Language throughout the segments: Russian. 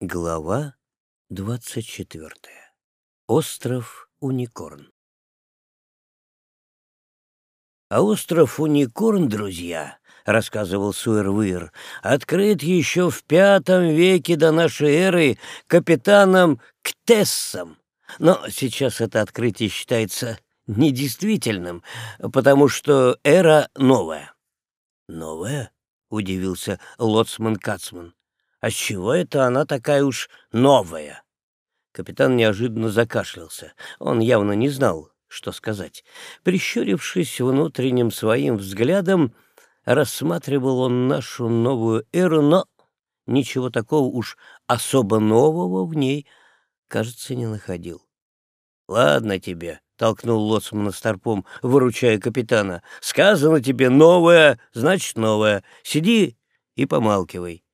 Глава двадцать четвертая. Остров Уникорн. А остров Уникорн, друзья, рассказывал Суэрвир, открыт еще в пятом веке до нашей эры капитаном Ктессом. Но сейчас это открытие считается недействительным, потому что эра новая. Новая? удивился лоцман Кацман. А чего это она такая уж новая? Капитан неожиданно закашлялся. Он явно не знал, что сказать. Прищурившись внутренним своим взглядом, рассматривал он нашу новую эру, но ничего такого уж особо нового в ней, кажется, не находил. «Ладно тебе», — толкнул лоцмана старпом, выручая капитана. «Сказано тебе новое, значит новое. Сиди и помалкивай».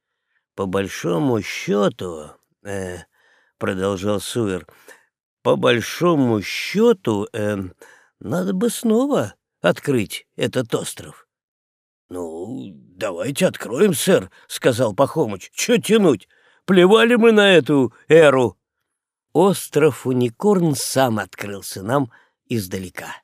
«По большому счету...» э, — продолжал Суэр. «По большому счету э, надо бы снова открыть этот остров». «Ну, давайте откроем, сэр», — сказал Пахомыч. «Че тянуть? Плевали мы на эту эру». Остров Уникорн сам открылся нам издалека.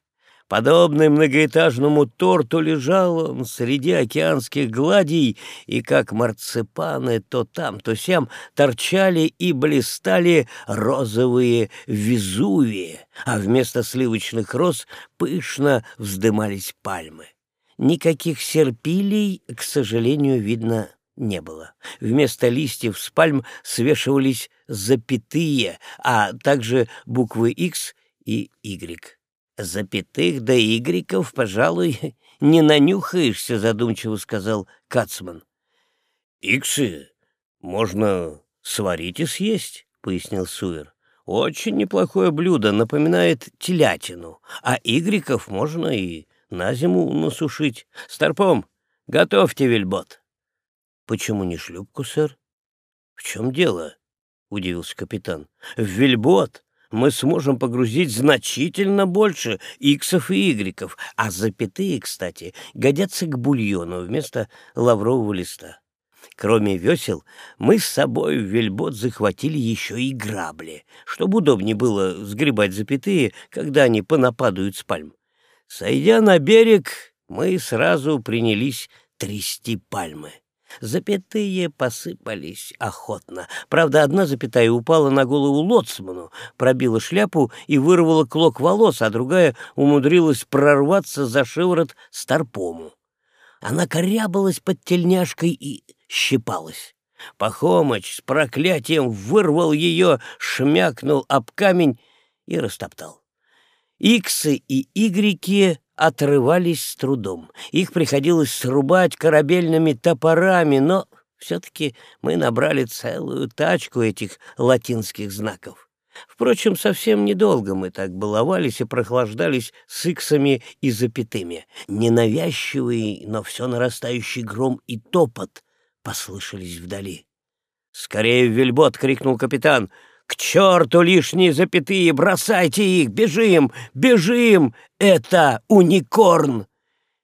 Подобный многоэтажному торту лежал он среди океанских гладий, и как марципаны то там, то сям торчали и блистали розовые везувии, а вместо сливочных роз пышно вздымались пальмы. Никаких серпилей, к сожалению, видно не было. Вместо листьев с пальм свешивались запятые, а также буквы X и Y. «Запятых до игреков, пожалуй, не нанюхаешься», — задумчиво сказал Кацман. «Иксы можно сварить и съесть», — пояснил Суэр. «Очень неплохое блюдо, напоминает телятину, а игреков можно и на зиму насушить. Старпом, готовьте вельбот». «Почему не шлюпку, сэр?» «В чем дело?» — удивился капитан. «В вельбот мы сможем погрузить значительно больше иксов и игреков, а запятые, кстати, годятся к бульону вместо лаврового листа. Кроме весел, мы с собой в вельбот захватили еще и грабли, чтобы удобнее было сгребать запятые, когда они понападают с пальм. Сойдя на берег, мы сразу принялись трясти пальмы. Запятые посыпались охотно. Правда, одна запятая упала на голову лоцману, пробила шляпу и вырвала клок волос, а другая умудрилась прорваться за шиворот старпому. Она корябалась под тельняшкой и щипалась. Пахомыч с проклятием вырвал ее, шмякнул об камень и растоптал. Иксы и игреки отрывались с трудом. Их приходилось срубать корабельными топорами, но все-таки мы набрали целую тачку этих латинских знаков. Впрочем, совсем недолго мы так баловались и прохлаждались с иксами и запятыми. Ненавязчивый, но все нарастающий гром и топот послышались вдали. «Скорее в вельбот!» — крикнул капитан. «К черту лишние запятые! Бросайте их! Бежим! Бежим! Это уникорн!»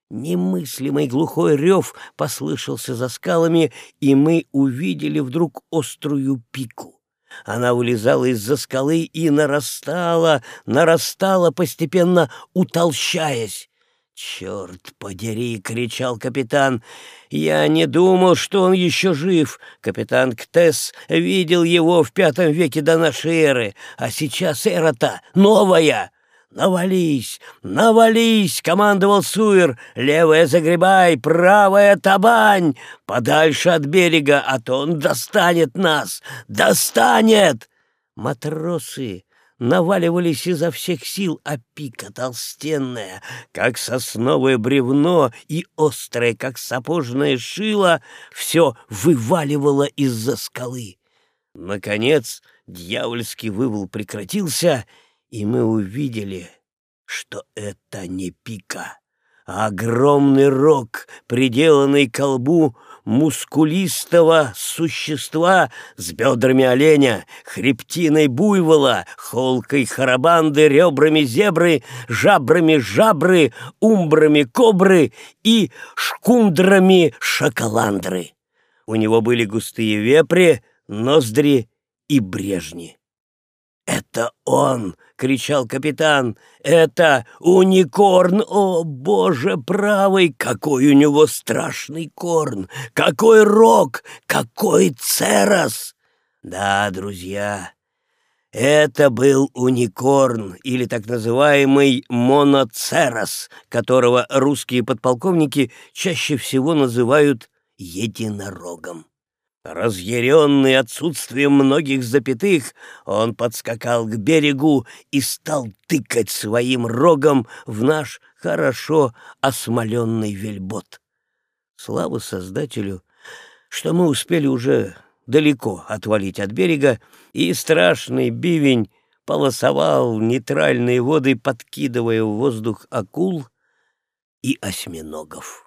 Немыслимый глухой рев послышался за скалами, и мы увидели вдруг острую пику. Она вылезала из-за скалы и нарастала, нарастала, постепенно утолщаясь. «Черт подери!» — кричал капитан. «Я не думал, что он еще жив. Капитан Ктес видел его в пятом веке до нашей эры, а сейчас эра-то новая!» «Навались! Навались!» — командовал Суир. «Левая загребай, правая табань! Подальше от берега, а то он достанет нас! Достанет!» Матросы наваливались изо всех сил, а пика толстенная, как сосновое бревно и острое, как сапожное шило, все вываливало из-за скалы. Наконец дьявольский вывал прекратился, и мы увидели, что это не пика, а огромный рог, приделанный к колбу мускулистого существа с бедрами оленя, хребтиной буйвола, холкой харабанды, ребрами зебры, жабрами жабры, умбрами кобры и шкундрами шоколандры. У него были густые вепри, ноздри и брежни. «Это он!» — кричал капитан. «Это уникорн! О, боже правый! Какой у него страшный корн! Какой рог! Какой церос!» Да, друзья, это был уникорн, или так называемый моноцерос, которого русские подполковники чаще всего называют единорогом. Разъяренный отсутствием многих запятых, он подскакал к берегу и стал тыкать своим рогом в наш хорошо осмоленный вельбот. Слава Создателю, что мы успели уже далеко отвалить от берега, и страшный бивень полосовал нейтральные воды, подкидывая в воздух акул и осьминогов.